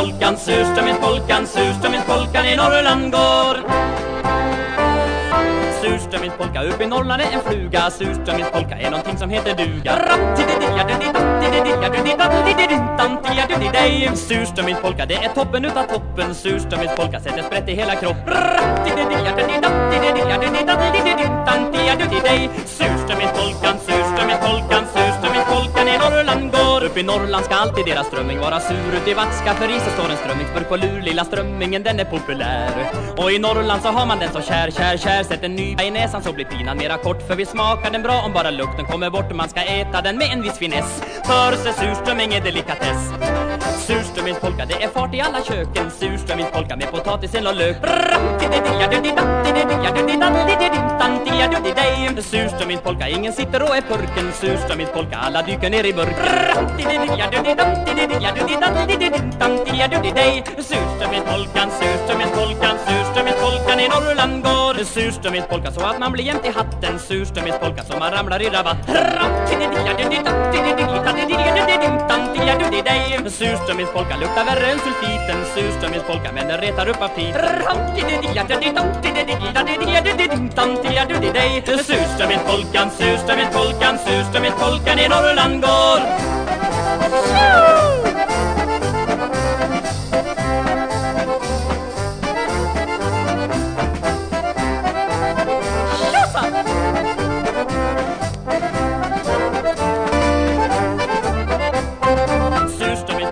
surströmmingspolkan, surströmmingspolkan i Norrland går. Surströmmingspolka upp i Norrland är en fluga. Surströmmingspolka är någonting som heter duga. Surströmmingspolka det är toppen utav toppen Surströmmingspolka sätter sprätt i hela kroppen Surströmmingspolkan, surströmmingspolkan, surströmmingspolkan i Norrland går Uppe i Norrland ska alltid deras strömming vara sur Ut i Vatska för is står en strömmingsburk på lur Lilla strömmingen den är populär Och i Norrland så har man den så kär, kär, kär Sätt en ny i näsan så blir pinan mera kort För vi smakar den bra om bara lukten kommer bort Man ska äta den med en viss finess För sig surströmming är delikatess Surströmmingspolka, det är fart i alla köken Surströmmingspolka med potatisen och lök Surströmmingspolka, ingen sitter och är purken Surströmmingspolka, alla dyker ner i burk Surströmmingspolkan, surströmmingspolkan, surströmmingspolkan i Norrland går Surströmmingspolka så att man blir jämt i hatten. Surströmmingspolka så man ramlar i rabatt. Surströmmingspolka luktar värre än sulfiten. Surströmmingspolka men den retar upp aptit. Surströmmingspolkan, surströmmingspolkan, surströmmingspolkan i Norrland går.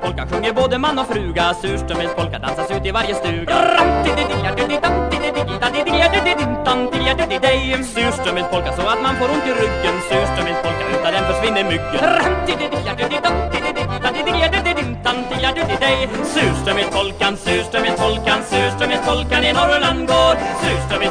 Polka sjunger både man och fruga. Surströmmingspolka dansas ut i varje stuga. Surströmmingspolka så att man får ont i ryggen. Surströmmingspolka utan den försvinner myggen. Surströmmingspolkan, surströmmingspolkan, surströmmingspolkan i Norrland går. Surströmmingspolkan,